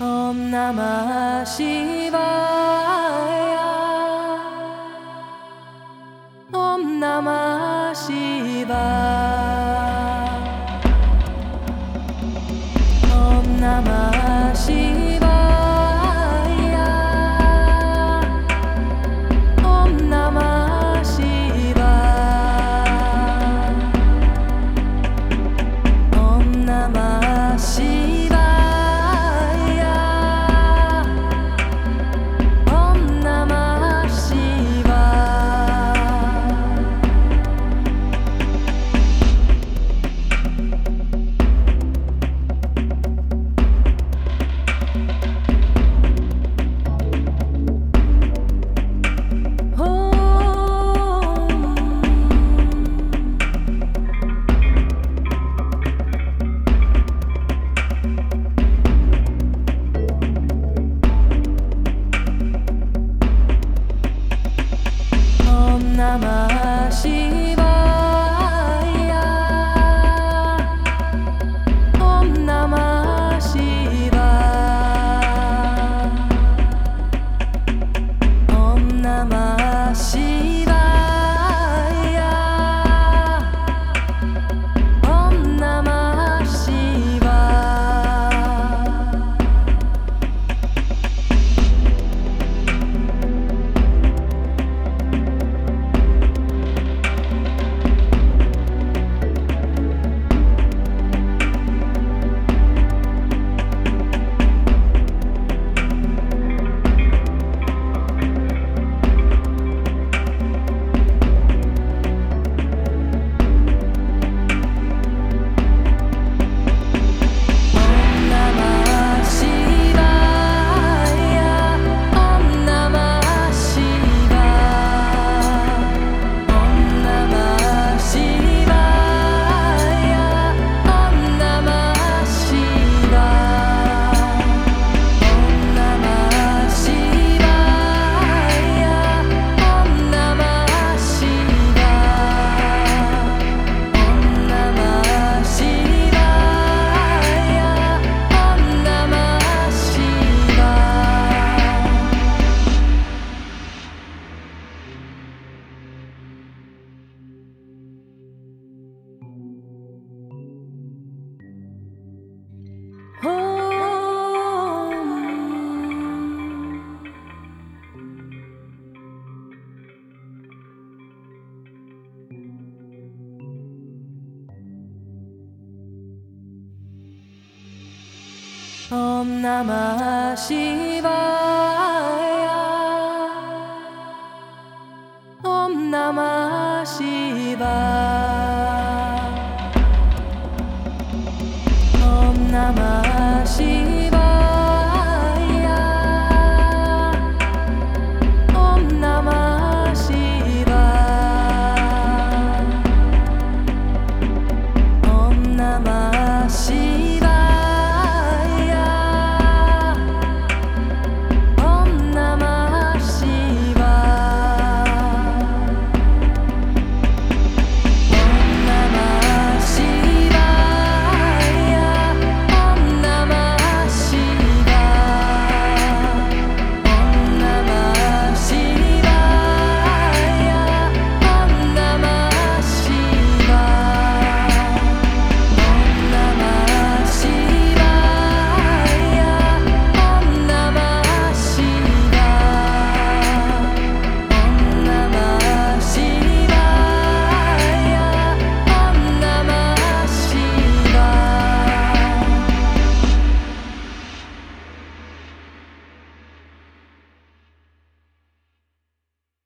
オンナマシバヤオンナマシバヤオンナマシバヤオンナマシバヤオンナマシバヤ